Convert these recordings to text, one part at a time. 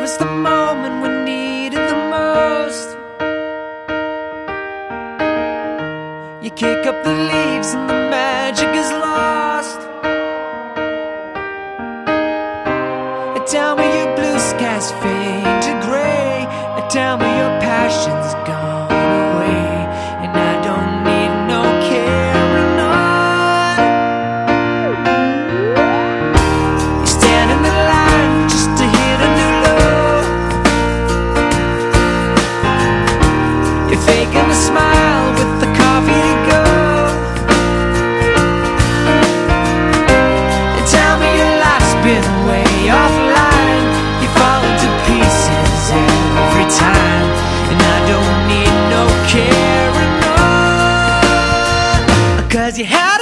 was the moment we needed the most. You kick up the leaves and the magic is lost. A time where your blue skies fade to gray, a time where your passion's gone. Cause you had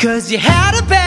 Cause you had a bad